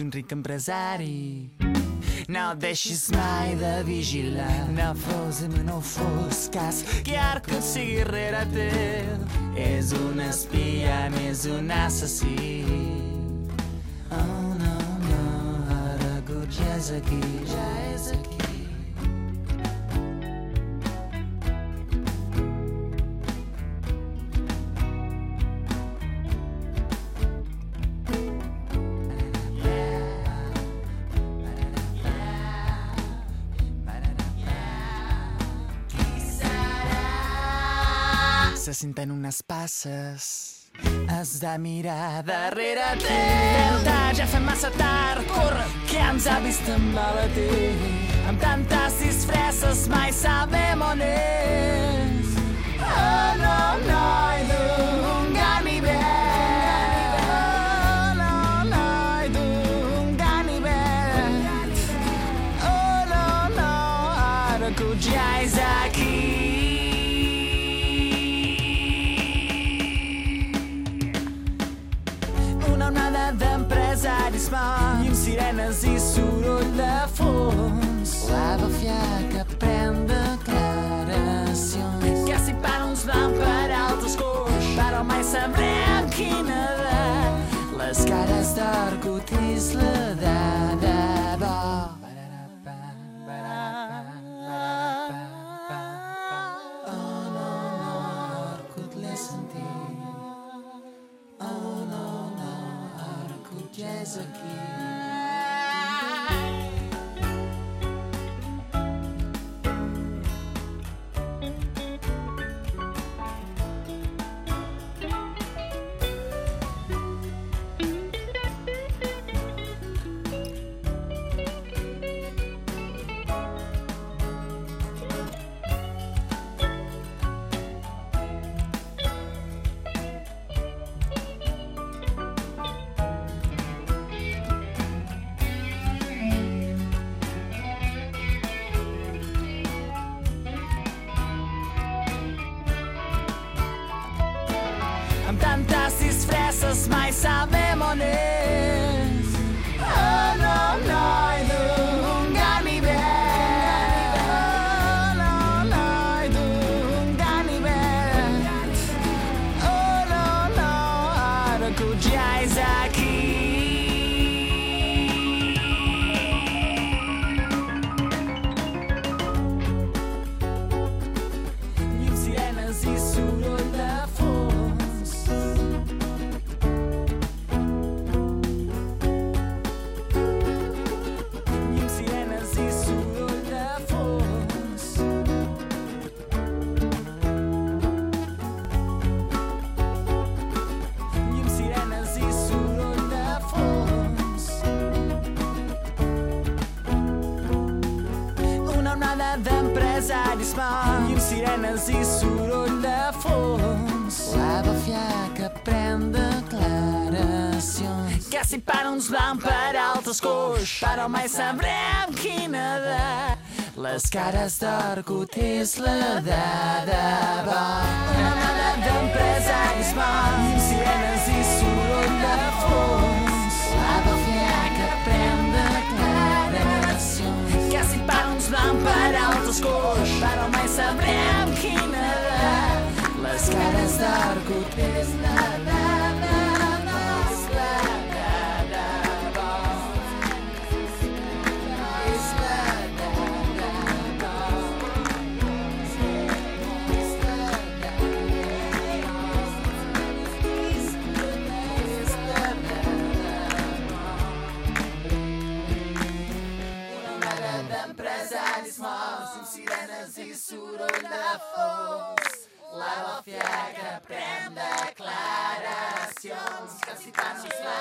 Ets un ric empresari. No deixis mai de vigilar. No fos i no fos cas que Arco sigui rere teu. És un espia més un assassí. Oh, no, no, ara Gut ja és aquí, ja és aquí. Se senten unes passes. Has de mirar darrere teu. Ja fem massa tard, corre, que ens ha vist amb balater. Amb tantes disfresses mai sabem on és. Oh, no, no, i d'un ganivet. Oh, no, no, i d'un ganivet. Oh, no, no, ara que ja és aquí. Una onada d'empresaris morts i amb sirenes i soroll de fons. La bafia que pren declaracions. Que si per uns van per altres coix, però mai sabrem quina edat. Les cares d'Arcutis la ara que ja és aquí. Amb tantes Onada d'empresaris amb sirenes i soroll de fons. La bafia que pren declaracions. Que si per uns van per altres coix, però mai sabrem quina edat. Les cares d'Arcut és la de debò. Una onada d'empresaris amb sirenes i soroll sabrem quina edat. Les cares d'Arcut és la de debò. Sirenes i soroll de fons. La màfia que pren declaracions que si tant us va